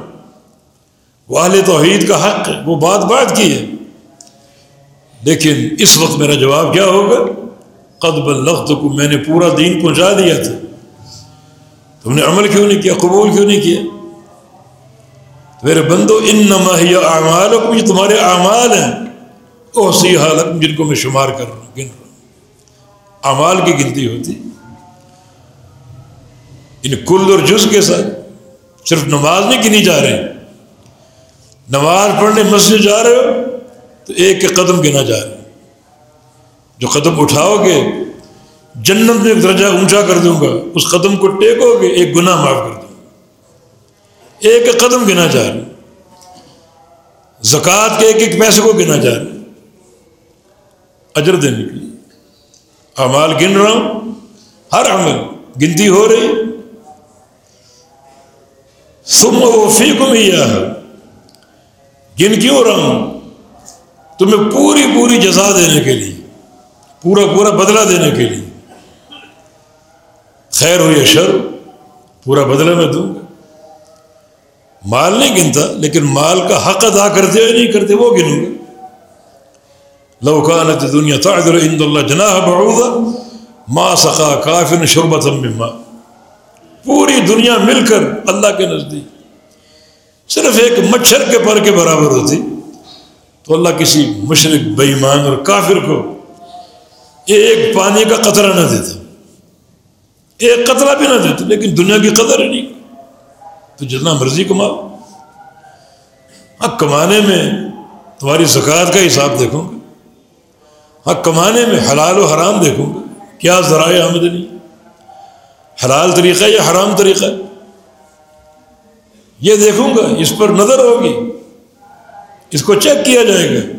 والد توحید کا حق ہے، وہ بات بات کی ہے۔ لیکن اس وقت میرا جواب کیا ہوگا؟ قدب الخت کو میں نے پورا دین پہنچا دیا تھا۔ تم نے عمل کیوں نہیں کیا؟ قبول کیوں نہیں کیا؟ میرے بندو ان نماہی اعمال یہ تمہارے اعمال ہیں۔ اوسی حالت جن کو میں شمار کر رہا ہوں، گن رہا ہوں۔ اعمال کی گنتی ہوتی۔ ان کل اور جز کے ساتھ صرف نماز نہیں گنی جا رہے ہیں نماز پڑھنے مسجد جا رہے ہو تو ایک ایک قدم گنا جا رہے جو قدم اٹھاؤ گے، جنت میں ایک درجہ اونچا کر دوں گا، اس قدم کو ٹیکو گے، ایک گناہ معاف کر دوں گا۔ ایک ایک قدم گنا جا رہے زکوٰۃ کے ایک ایک پیسے کو گنا جا رہے اجر دینے کے لیے اعمال گن رہا ہوں۔ ہر عمل گنتی ہو رہی۔ سم و فی کو بھی یہ ہے گن کیوں رہا ہوں؟ تمہیں پوری پوری جزا دینے کے لیے، پورا پورا بدلہ دینے کے لیے۔ خیر ہو یا شر، پورا بدلہ میں دوں گا۔ مال نہیں گنتا، لیکن مال کا حق ادا کرتے یا نہیں کرتے، وہ گنوں گا لوکانت دنیا تعدر عند اللہ جناح بعوضہ ما سقا کافر شربت مما پوری دنیا مل کر اللہ کے نزدیک۔ صرف ایک مچھر کے پر کے برابر ہوتی۔ تو اللہ کسی مشرق بےمان اور کافر کو ایک پانی کا قطرہ نہ دیتا۔ ایک قطرہ بھی نہ دیتا، لیکن دنیا کی قدر نہیں۔ تو جتنا مرضی کماؤ۔ ہاں کمانے میں تمہاری زکوٰۃ کا حساب دیکھوں گا ہاں کمانے میں حلال و حرام دیکھوں گا کیا ذرائع آمدنی؟ حلال طریقہ یا حرام طریقہ؟ ہے یہ دیکھوں گا، اس پر نظر ہوگی۔ اس کو چیک کیا جائے گا۔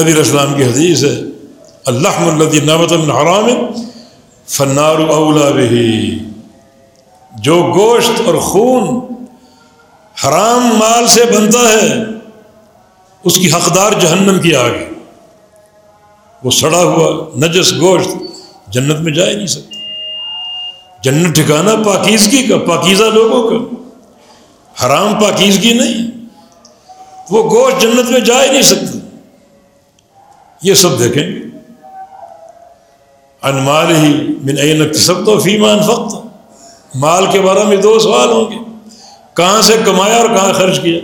نبی اسلام کی حدیث ہے اللہ ملدی نعمت حرام فنار اولا بھی جو گوشت اور خون حرام مال سے بنتا ہے، اس کی حقدار جہنم کی آگ وہ سڑا ہوا، نجس گوشت جنت میں جا ہی نہیں سکتا۔ جنت ٹھکانا پاکیزگی کا، پاکیزہ لوگوں کا۔ حرام پاکیزگی نہیں۔ وہ گوشت جنت میں جا ہی نہیں سکتا یہ سب دیکھیں۔ انمال ہی من این سب تو فیمان فخت مال کے بارے میں دو سوال ہوں گے۔ کہاں سے کمایا اور کہاں خرچ کیا۔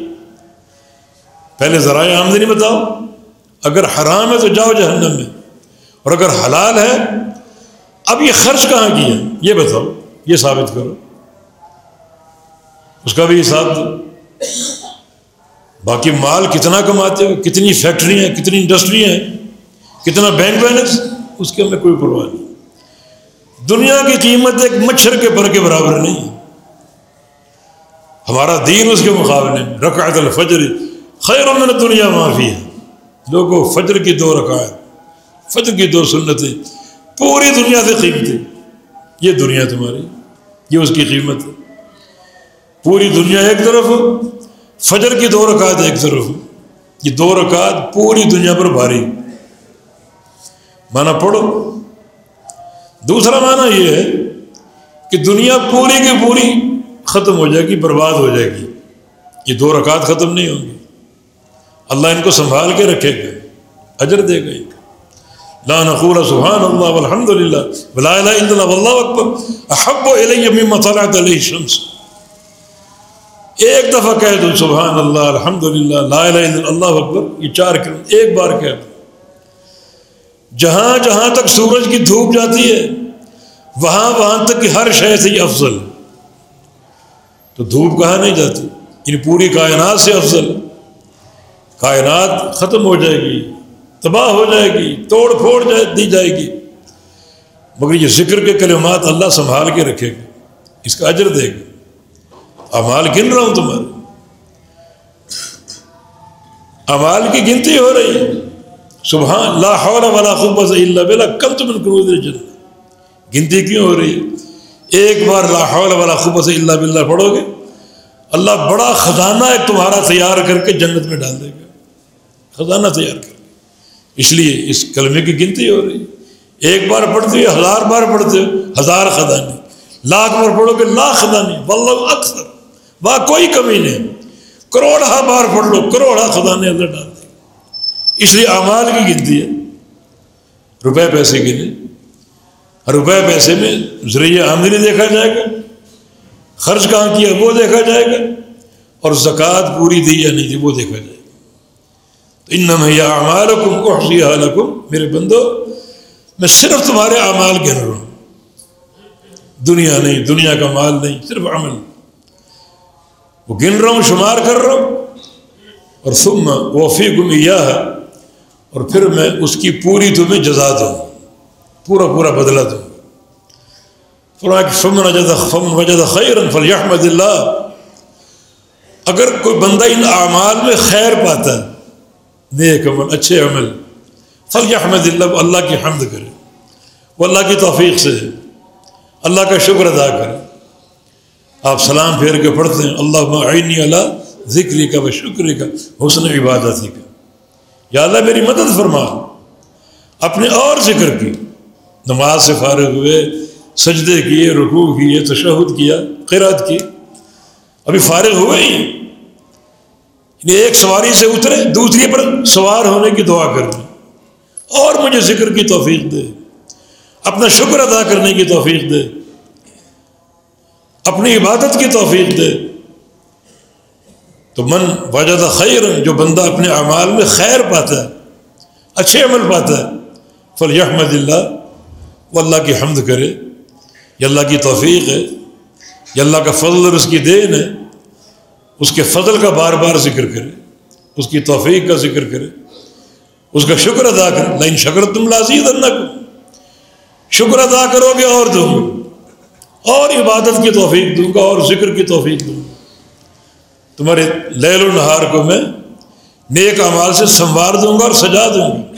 پہلے ذرائع آمدنی بتاؤ۔ اگر حرام ہے تو جاؤ جہنم میں۔ اور اگر حلال ہے اب یہ خرچ کہاں کیا یہ بتاؤ، یہ ثابت کرو۔ اس کا بھی حساب دو باقی مال کتنا کماتے ہو کتنی فیکٹری ہیں؟ کتنی انڈسٹری ہیں؟ کتنا بینک بیلنس اس کے ہمیں کوئی پرواہ نہیں۔ دنیا کی قیمت ایک مچھر کے پر کے برابر نہیں ہمارا دین اس کے مقابلے میں، رکعت الفجر، خیر من دنیا معافی ہے۔ لوگوں، فجر کی دو رکعت، فجر کی دو سنتیں۔ پوری دنیا سے قیمتیں یہ دنیا تمہاری، یہ اس کی قیمت ہے۔ پوری دنیا ایک طرف ہو، فجر کی دو رکعت ایک طرف ہو۔ یہ دو رکعت پوری دنیا پر بھاری۔ مانا پڑھو۔ دوسرا معنی یہ ہے کہ دنیا پوری کی پوری ختم ہو جائے گی، برباد ہو جائے گی۔ یہ دو رکعت ختم نہیں ہوں گی۔ اللہ ان کو سنبھال کے رکھے گا اجر دے گا لا نقول سبحان اللہ الحمد للہ ولا الہ الا اللہ واللہ اکبر احب الی مما طلعت علیہ الشمس. ایک دفعہ کہہ دو سبحان اللہ الحمد للہ لا الہ الا اللہ اکبر یہ چار کلمہ، ایک بار کہہ دو. جہاں جہاں تک سورج کی دھوپ جاتی ہے، وہاں وہاں تک کہ ہر شے سے افضل. تو دھوپ کہاں نہیں جاتی؟ یعنی پوری کائنات سے افضل. کائنات ختم ہو جائے گی. تباہ ہو جائے گی، توڑ پھوڑ جائے، دی جائے گی۔ مگر یہ ذکر کے کلمات اللہ سنبھال کے رکھے گا، اس کا اجر دے گا۔ امال گن رہا ہوں تمہارے۔ امال کی گنتی ہو رہی ہے۔ سبحان، لا حول ولا قوت الا بالله کم تم القروض گنتی کیوں ہو رہی ہے؟ ایک بار لا حول ولا قوت الا بالله پڑھو گے، اللہ بڑا خزانہ ایک تمہارا تیار کر کے جنت میں ڈال دے گا۔ خزانہ تیار کر۔ اس لیے اس کلمے کی گنتی ہو رہی ہے۔ ایک بار پڑھتے ہو ہزار بار پڑھتے ہو ہزار خزانے۔ لاکھ بار پڑھو گے لاکھ خزانے۔ واللہ اکثر۔ وہاں کوئی کمی نہیں۔ کروڑا بار پڑھ لو کروڑا خزانے اللہ ڈال اس لیے اعمال کی گنتی ہے۔ روپے پیسے کے لیے روپے پیسے میں ذریعہ آمدنی دیکھا جائے گا۔ خرچ کہاں کیا وہ دیکھا جائے گا۔ اور زکوٰۃ پوری دی یا نہیں دی وہ دیکھا جائے گا۔ تو ان نمیا اعمال حکم کو حسی میرے بندو، میں صرف تمہارے اعمال گن رہا ہوں۔ دنیا نہیں، دنیا کا مال نہیں، صرف عمل۔ وہ گن رہا ہوں، شمار کر رہا ہوں۔ اور ثم وفی گم یہ اور پھر میں اس کی پوری تمہیں جزا دوں۔ پورا پورا بدلا دوں۔ فمن وجد فمن وجد خیر فل احمد اللہ۔ اگر کوئی بندہ ان اعمال میں خیر پاتا ہے نیک عمل، اچھے عمل۔ فل احمد اللہ اللہ کی حمد کرے۔ وہ اللہ کی توفیق سے اللہ کا شکر ادا کرے۔ آپ سلام پھیر کے پڑھتے ہیں۔ اللہ عینی اللہ ذکری کا و شکری کا حسن عبادت کا۔ یا اللہ میری مدد فرما۔ اپنے اور ذکر کی۔ نماز سے فارغ ہوئے، سجدے کیے، رکوع کیے، تشہد کیا قرات کی۔ ابھی فارغ ہوئے ہی یعنی ایک سواری سے اترے، دوسری پر سوار ہونے کی دعا کر دی۔ اور مجھے ذکر کی توفیق دے۔ اپنا شکر ادا کرنے کی توفیق دے۔ اپنی عبادت کی توفیق دے۔ تو من وجد خیر جو بندہ اپنے اعمال میں خیر پاتا ہے، اچھے عمل پاتا ہے فل یحمد اللہ، وہ اللہ کی حمد کرے۔ یہ اللہ کی توفیق ہے۔ یہ اللہ کا فضل اور اس کی دین ہے۔ اس کے فضل کا بار بار ذکر کرے، اس کی توفیق کا ذکر کرے۔ اس کا شکر ادا کرے۔ لائن شکر تم لازید اللہ کو شکر ادا کرو گے اور دوں گا۔ اور عبادت کی توفیق دوں گا اور ذکر کی توفیق دوں گا۔ تمہارے لیل و نہار کو میں نیک اعمال سے سنوار دوں گا اور سجا دوں گا۔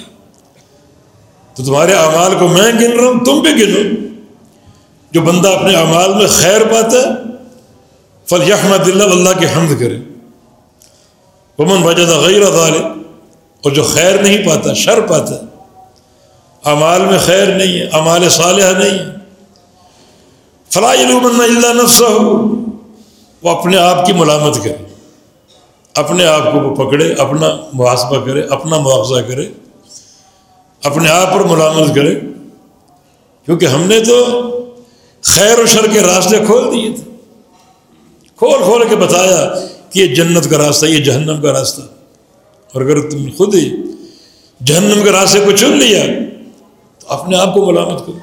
تو تمہارے اعمال کو میں گن رہا ہوں، تم بھی گنو۔ جو بندہ اپنے اعمال میں خیر پاتا ہے فل یحمد اللہ اللہ کی حمد کرے۔ ومن وجد غیر غیر اور جو خیر نہیں پاتا، شر پاتا۔ اعمال میں خیر نہیں ہے، اعمال صالحہ نہیں ہے۔ فلاح اللہ نفس ہو وہ اپنے آپ کی ملامت کرے۔ اپنے آپ کو وہ پکڑے، اپنا محاسبہ کرے، اپنا مواوضہ کرے۔ اپنے آپ پر ملامت کرے۔ کیونکہ ہم نے تو خیر و شر کے راستے کھول دیے تھے۔ کھول کھول کے بتایا کہ یہ جنت کا راستہ، یہ جہنم کا راستہ۔ اور اگر تم خود ہی جہنم کے راستے کو چن لیا، تو اپنے آپ کو ملامت کرو۔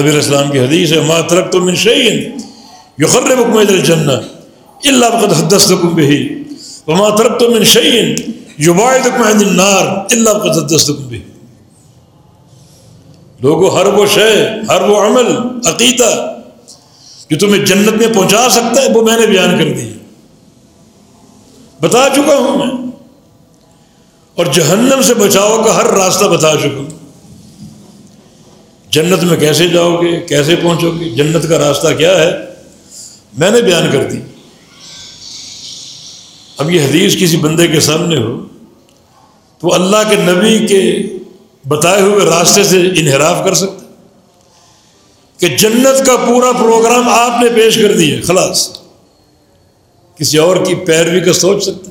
نبی السلام کی حدیث ہے ماں ترک تو من شعین یو خرب الجنت اللہ وقت حدست حکم بھی وما ترک تو من شعین یوبائد عند النار اللہ وقت حدست حکم بھی لوگوں، ہر وہ شے، ہر وہ عمل، عقیدہ جو تمہیں جنت میں پہنچا سکتا ہے، وہ میں نے بیان کر دی۔ بتا چکا ہوں میں۔ اور جہنم سے بچاؤ کا ہر راستہ بتا چکا ہوں۔ جنت میں کیسے جاؤ گے، کیسے پہنچو گے، جنت کا راستہ کیا ہے؟ میں نے بیان کر دی۔ اب یہ حدیث کسی بندے کے سامنے ہو، تو اللہ کے نبی کے بتائے ہوئے راستے سے انحراف کر سکتے کہ جنت کا پورا پروگرام آپ نے پیش کر دیا خلاص۔ کسی اور کی پیروی کا سوچ سکتا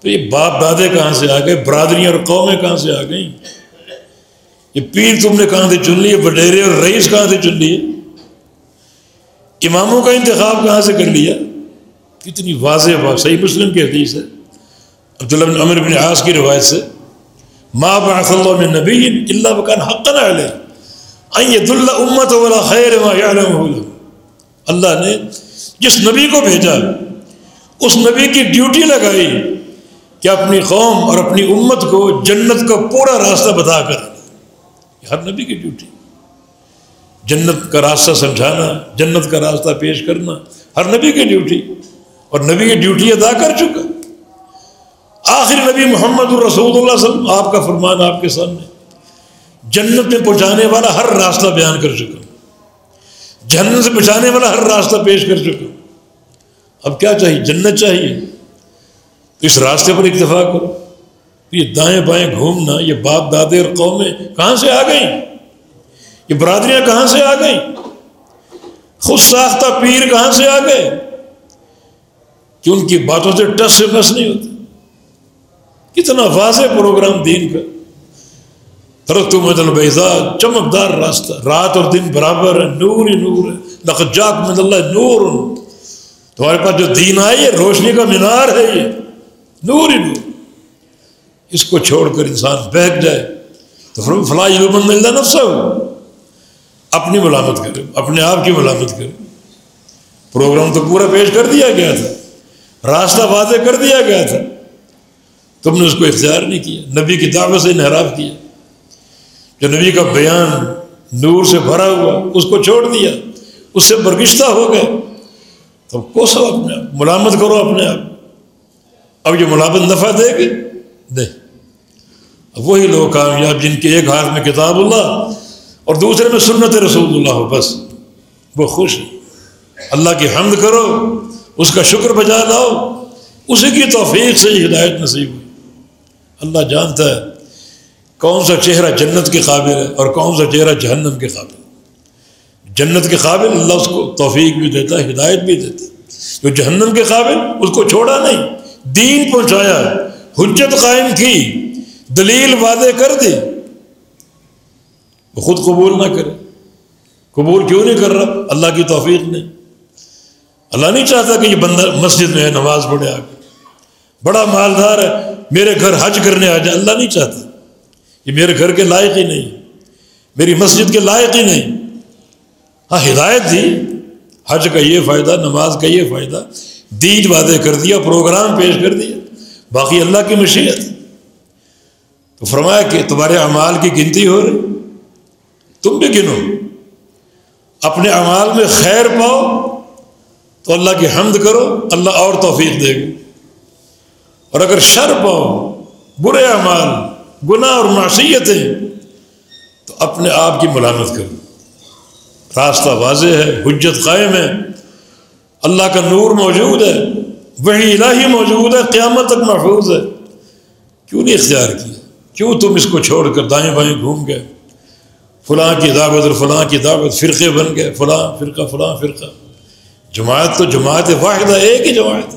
تو یہ باپ دادے کہاں سے آ گئے؟ برادریاں اور قومیں کہاں سے آ گئیں؟ یہ پیر تم نے کہاں سے چن لیے؟ وڈیرے اور رئیس کہاں سے چن لیے؟ اماموں کا انتخاب کہاں سے کر لیا؟ کتنی واضح بات، صحیح مسلم کی حدیث ہے۔ عبداللہ بن عمر بن عاص کی روایت سے ماں بعث اللہ نبی اللہ بکان حقا علیہ این اللہ امت والا خیر اللہ نے جس نبی کو بھیجا، اس نبی کی ڈیوٹی لگائی کہ اپنی قوم اور اپنی امت کو جنت کا پورا راستہ بتا کر۔ ہر نبی کی ڈیوٹی۔ جنت کا راستہ سمجھانا، جنت کا راستہ پیش کرنا، ہر نبی کی ڈیوٹی۔ اور نبی کی ڈیوٹی ادا کر چکا۔ آخر نبی محمد الرسول اللہ صلی اللہ علیہ وسلم، آپ کا فرمان آپ کے سامنے۔ جنت میں پہنچانے والا ہر راستہ بیان کر چکا جنت سے پہنچانے والا ہر راستہ پیش کر چکا اب کیا چاہیے؟ جنت چاہیے۔ اس راستے پر اکتفا کرو۔ یہ دائیں بائیں گھومنا، یہ باپ دادے اور قومیں کہاں سے آ گئیں؟ یہ برادریاں کہاں سے آ گئیں؟ خود ساختہ پیر کہاں سے آ گئے؟ کہ ان کی باتوں سے ٹس سے بس نہیں ہوتا کتنا واضح پروگرام دین کا۔ ترقت مدل بیزا چمکدار راستہ۔ رات اور دن برابر ہے، نور ہی نور ہے۔ نقجات مد اللہ نور۔ تمہارے پاس جو دین آئی ہے، روشنی کا مینار ہے یہ۔ نور ہی نور۔ اس کو چھوڑ کر انسان بہک جائے۔ تو فلاں بند اللہ نفس اپنی ملامت کرے، اپنے آپ کی ملامت کرے۔ پروگرام تو پورا پیش کر دیا گیا تھا۔ راستہ واضح کر دیا گیا تھا۔ تم نے اس کو اختیار نہیں کیا۔ نبی کی دعوت سے انحراف کیا۔ جو نبی کا بیان نور سے بھرا ہوا، اس کو چھوڑ دیا، اس سے برگشتہ ہو گئے۔ تو کوسو اپنے آپ، ملامت کرو اپنے آپ۔ اب یہ ملامت نفع دے گی؟ نہیں۔ وہی لوگ کامیاب جن کے ایک ہاتھ میں کتاب اللہ اور دوسرے میں سنت رسول اللہ ہو، بس۔ وہ خوش ہے اللہ کی حمد کرو، اس کا شکر بجا لاؤ۔ اسی کی توفیق سے ہی ہدایت نصیب ہوئی۔ اللہ جانتا ہے کون سا چہرہ جنت کے قابل ہے اور کون سا چہرہ جہنم کے قابل جنت کے قابل اللہ اس کو توفیق بھی دیتا ہے، ہدایت بھی دیتا ہے۔ جو جہنم کے قابل، اس کو چھوڑا نہیں۔ دین پہنچایا، حجت قائم کی، دلیل وعدے کر دی۔ وہ خود قبول نہ کرے۔ قبول کیوں نہیں کر رہا؟ اللہ کی توفیق نہیں۔ اللہ نہیں چاہتا کہ یہ بندہ مسجد میں ہے نماز پڑھے آ کے بڑا مالدار ہے، میرے گھر حج کرنے آ جائے۔ اللہ نہیں چاہتا۔ یہ میرے گھر کے لائق ہی نہیں، میری مسجد کے لائق ہی نہیں۔ ہاں ہدایت دی۔ حج کا یہ فائدہ، نماز کا یہ فائدہ دیج وعدے کر دیا، پروگرام پیش کر دیا، باقی اللہ کی مشیت۔ تو فرمایا کہ تمہارے اعمال کی گنتی ہو رہی، تم بھی گنو۔ اپنے اعمال میں خیر پاؤ، تو اللہ کی حمد کرو، اللہ اور توفیق دے گا۔ اور اگر شر پاؤ، برے اعمال گناہ اور معصیتیں، تو اپنے آپ کی ملامت کرو راستہ واضح ہے، حجت قائم ہے۔ اللہ کا نور موجود ہے وہی الہی موجود ہے، قیامت تک محفوظ ہے۔ کیوں نہیں اختیار کیا؟ کیوں تم اس کو چھوڑ کر دائیں بائیں گھوم گئے؟ فلاں کی دعوت اور فلاں کی دعوت فرقے بن گئے، فلاں فرقہ فلاں فرقہ۔ جماعت تو جماعت واحدہ، ایک ہی جماعت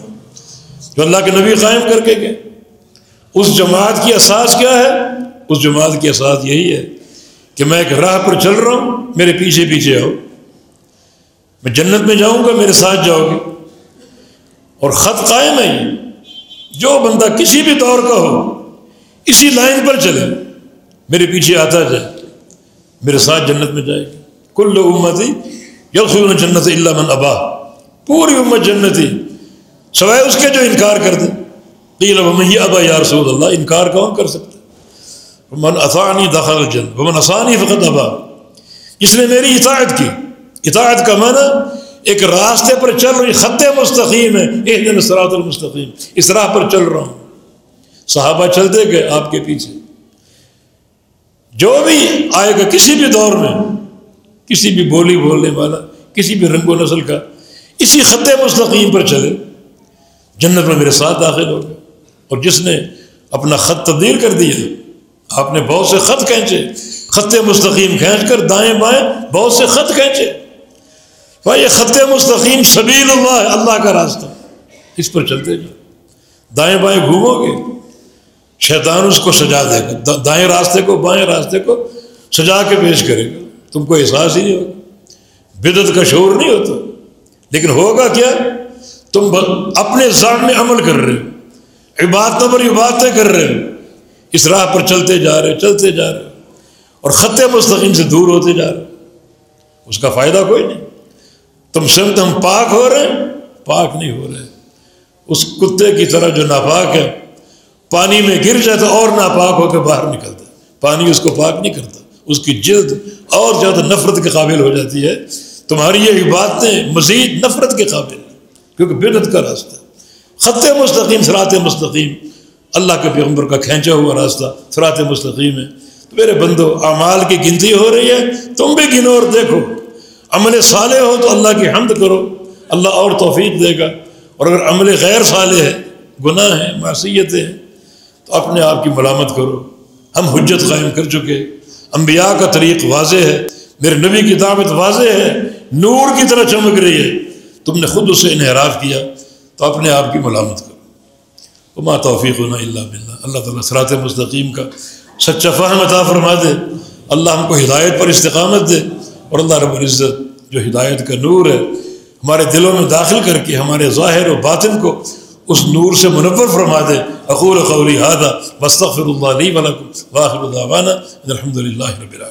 جو اللہ کے نبی قائم کر کے گئے۔ اس جماعت کی اساس کیا ہے؟ اس جماعت کی اساس یہی ہے کہ میں ایک راہ پر چل رہا ہوں، میرے پیچھے پیچھے آؤ۔ میں جنت میں جاؤں گا، میرے ساتھ جاؤ گے۔ اور خط قائم ہے جو بندہ کسی بھی دور کا ہو، اسی لائن پر چلے۔ میرے پیچھے آتا جائے۔ میرے ساتھ جنت میں جائے۔ گی کل امت ہی جنت اللہ من ابا۔ پوری امت جنتی، سوائے اس کے جو انکار کر دے۔ قیل ومن ابا یا رسول اللہ، انکار کون کر سکتا؟ من اثانی دخل الجن ومن اثانی فقط ابا۔ جس نے میری اطاعت کی۔ اطاعت کا معنی ایک راستے پر چل رہی خط مستقیم ہے۔ ایک دن سرات المستقیم۔ اس راہ پر چل رہا ہوں۔ صحابہ چلتے گئے آپ کے پیچھے۔ جو بھی آئے گا کسی بھی دور میں، کسی بھی بولی بولنے والا، کسی بھی رنگ و نسل کا، اسی خط مستقیم پر چلے۔ جنت میں میرے ساتھ داخل ہو گئے۔ اور جس نے اپنا خط تبدیل کر دیا، آپ نے بہت سے خط کھینچے۔ خط مستقیم کھینچ کر دائیں بائیں بہت سے خط کھینچے۔ بھائی، یہ خط مستقیم سبیل اللہ ہے، اللہ کا راستہ۔ اس پر چلتے جاؤ۔ دائیں بائیں گھومو گے۔ شیطان اس کو سجا دے گا۔ دائیں راستے کو، بائیں راستے کو سجا کے پیش کرے گا۔ تم کو احساس ہی نہیں ہوگا۔ بدت کا شور نہیں ہوتا۔ لیکن ہوگا کیا؟ تم اپنے ذات میں عمل کر رہے ہو۔ عبادتوں پر عبادتیں کر رہے ہو اس راہ پر چلتے جا رہے چلتے جا رہے اور خط مستقیم سے دور ہوتے جا رہے اس کا فائدہ کوئی نہیں۔ تم سمت ہم پاک ہو رہے ہیں، پاک نہیں ہو رہے۔ اس کتے کی طرح جو ناپاک ہے، پانی میں گر جائے تو اور ناپاک ہو کے باہر نکلتا پانی اس کو پاک نہیں کرتا۔ اس کی جلد اور زیادہ نفرت کے قابل ہو جاتی ہے۔ تمہاری یہ عبادتیں مزید نفرت کے قابل ہیں، کیونکہ بدت کا راستہ خط مستقیم سرات مستقیم۔ اللہ کے پیغمبر کا کھینچا ہوا راستہ سرات مستقیم ہے۔ تو میرے بندو، اعمال کی گنتی ہو رہی ہے، تم بھی گنو اور دیکھو۔ عمل صالح ہو تو اللہ کی حمد کرو۔ اللہ اور توفیق دے گا۔ اور اگر عمل غیر صالح ہے، گناہ ہے معصیتیں ہیں تو اپنے آپ کی ملامت کرو۔ ہم حجت قائم کر چکے۔ انبیاء کا طریق واضح ہے۔ میرے نبی کی دعوت واضح ہے۔ نور کی طرح چمک رہی ہے۔ تم نے خود اسے انحراف کیا۔ تو اپنے آپ کی ملامت کرو۔ ما توفیق ہونا اللہ بلّہ اللہ تعالیٰ سرات مستقیم کا سچا فہم عطا فرما دے۔ اللہ ہم کو ہدایت پر استقامت دے۔ اور اللہ رب العزت جو ہدایت کا نور ہے، ہمارے دلوں میں داخل کر کے، ہمارے ظاہر و باطن کو اس نور سے منور فرما دے۔ اقول قولی هذا واستغفر اللہ لی ولکم واخر دعوانا الحمد للہ رب العالمین۔